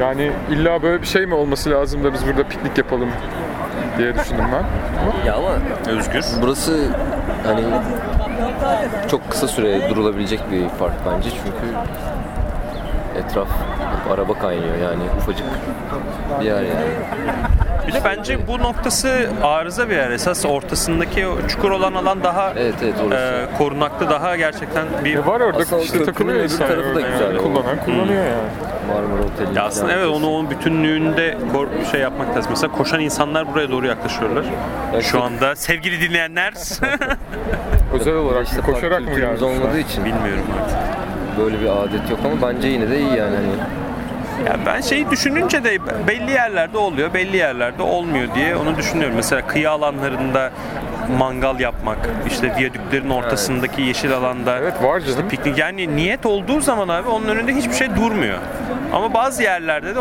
Yani illa böyle bir şey mi olması lazım da biz burada piknik yapalım diye düşündüm ben. Ya ama Özgür. burası hani çok kısa süre durulabilecek bir park bence çünkü etraf araba kaynıyor yani ufacık bir yer yani. Bir de bence bu noktası arıza bir yer. Esas ortasındaki o çukur olan alan daha Evet evet orası. e, korunaklı, daha gerçekten bir... E var orada Aslında işte köprünün takılıyor öbür insan. tarafı da yani. güzel. Kullanan kullanıyor yani. Marmara Oteli. Ya aslında evet onu onun bütünlüğünde kor- şey yapmak lazım. Mesela koşan insanlar buraya doğru yaklaşıyorlar. Şu anda sevgili dinleyenler Özel olarak işte mı, koşarak mı gelmişler? olmadığı için bilmiyorum artık. böyle bir adet yok ama bence yine de iyi yani hani Ya ben şeyi düşününce de belli yerlerde oluyor, belli yerlerde olmuyor diye onu düşünüyorum. Mesela kıyı alanlarında mangal yapmak, işte viyadüklerin ortasındaki yeşil alanda Evet var canım. piknik yani niyet olduğu zaman abi onun önünde hiçbir şey durmuyor. Ama bazı yerlerde de